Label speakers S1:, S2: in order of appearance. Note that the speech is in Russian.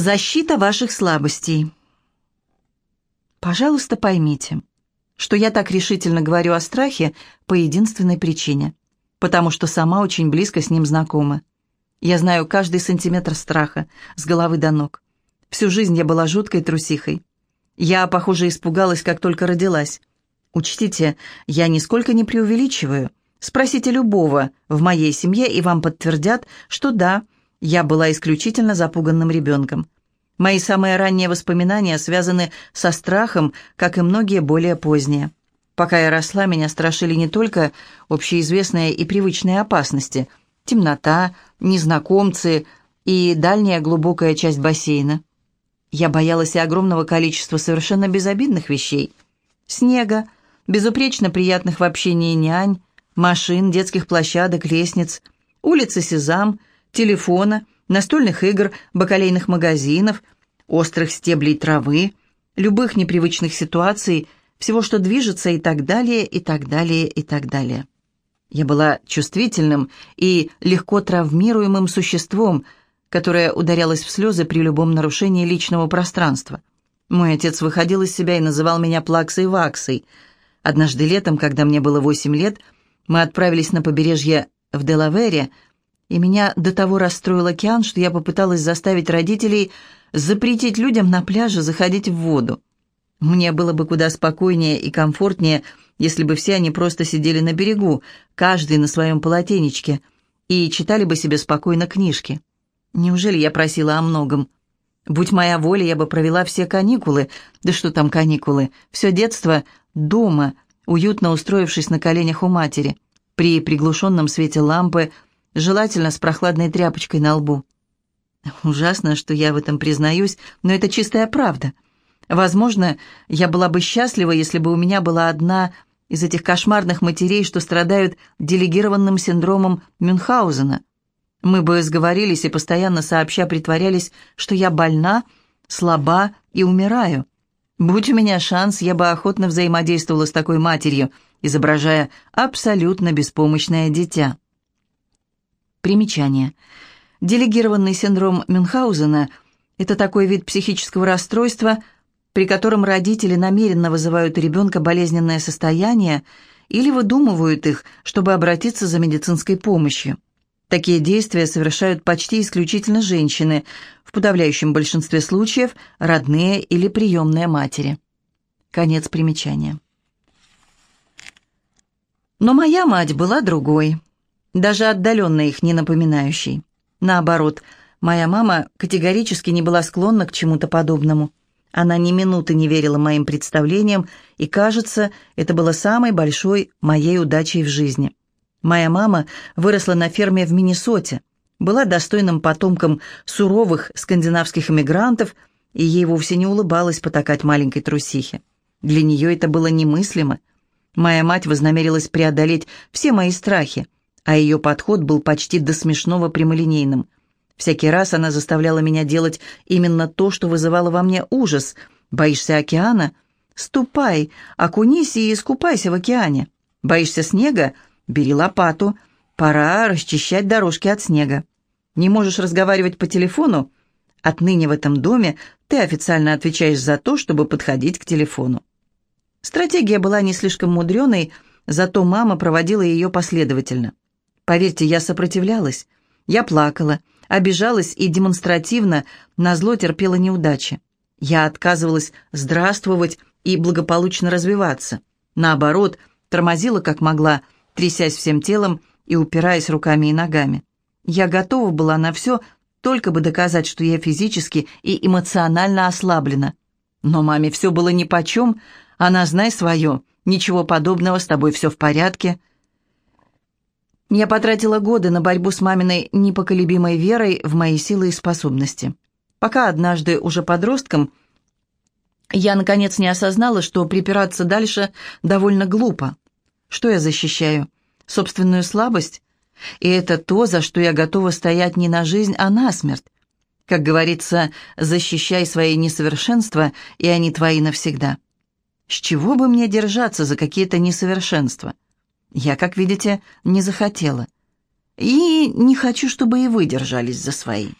S1: Защита ваших слабостей. Пожалуйста, поймите, что я так решительно говорю о страхе по единственной причине. Потому что сама очень близко с ним знакома. Я знаю каждый сантиметр страха, с головы до ног. Всю жизнь я была жуткой трусихой. Я, похоже, испугалась, как только родилась. Учтите, я нисколько не преувеличиваю. Спросите любого в моей семье, и вам подтвердят, что да, я была исключительно запуганным ребенком. Мои самые ранние воспоминания связаны со страхом, как и многие более поздние. Пока я росла, меня страшили не только общеизвестные и привычные опасности – темнота, незнакомцы и дальняя глубокая часть бассейна. Я боялась и огромного количества совершенно безобидных вещей. Снега, безупречно приятных в общении нянь, машин, детских площадок, лестниц, улицы Сезам, телефона – настольных игр, бакалейных магазинов, острых стеблей травы, любых непривычных ситуаций, всего, что движется и так далее, и так далее, и так далее. Я была чувствительным и легко травмируемым существом, которое ударялось в слезы при любом нарушении личного пространства. Мой отец выходил из себя и называл меня плаксой-ваксой. Однажды летом, когда мне было восемь лет, мы отправились на побережье в Делавере, и меня до того расстроил океан, что я попыталась заставить родителей запретить людям на пляже заходить в воду. Мне было бы куда спокойнее и комфортнее, если бы все они просто сидели на берегу, каждый на своем полотенечке, и читали бы себе спокойно книжки. Неужели я просила о многом? Будь моя воля, я бы провела все каникулы, да что там каникулы, все детство дома, уютно устроившись на коленях у матери, при приглушенном свете лампы, желательно с прохладной тряпочкой на лбу. Ужасно, что я в этом признаюсь, но это чистая правда. Возможно, я была бы счастлива, если бы у меня была одна из этих кошмарных матерей, что страдают делегированным синдромом Мюнхгаузена. Мы бы сговорились и постоянно сообща притворялись, что я больна, слаба и умираю. Будь у меня шанс, я бы охотно взаимодействовала с такой матерью, изображая абсолютно беспомощное дитя. Примечание. Делегированный синдром Мюнхгаузена – это такой вид психического расстройства, при котором родители намеренно вызывают у ребенка болезненное состояние или выдумывают их, чтобы обратиться за медицинской помощью. Такие действия совершают почти исключительно женщины, в подавляющем большинстве случаев родные или приемные матери. Конец примечания. Но моя мать была другой даже отдаленно их не напоминающей. Наоборот, моя мама категорически не была склонна к чему-то подобному. Она ни минуты не верила моим представлениям, и, кажется, это было самой большой моей удачей в жизни. Моя мама выросла на ферме в Миннесоте, была достойным потомком суровых скандинавских эмигрантов, и ей вовсе не улыбалось потакать маленькой трусихе. Для нее это было немыслимо. Моя мать вознамерилась преодолеть все мои страхи – а ее подход был почти до смешного прямолинейным. Всякий раз она заставляла меня делать именно то, что вызывало во мне ужас. «Боишься океана? Ступай, окунись и искупайся в океане. Боишься снега? Бери лопату. Пора расчищать дорожки от снега. Не можешь разговаривать по телефону? Отныне в этом доме ты официально отвечаешь за то, чтобы подходить к телефону». Стратегия была не слишком мудреной, зато мама проводила ее последовательно. Поверьте, я сопротивлялась. Я плакала, обижалась и демонстративно назло терпела неудачи. Я отказывалась здравствовать и благополучно развиваться. Наоборот, тормозила как могла, трясясь всем телом и упираясь руками и ногами. Я готова была на все, только бы доказать, что я физически и эмоционально ослаблена. Но маме все было нипочем, она, знай свое, ничего подобного, с тобой все в порядке. Я потратила годы на борьбу с маминой непоколебимой верой в мои силы и способности. Пока однажды, уже подростком, я, наконец, не осознала, что припираться дальше довольно глупо. Что я защищаю? Собственную слабость? И это то, за что я готова стоять не на жизнь, а на смерть. Как говорится, защищай свои несовершенства, и они твои навсегда. С чего бы мне держаться за какие-то несовершенства? Я, как видите, не захотела. И не хочу, чтобы и вы держались за свои.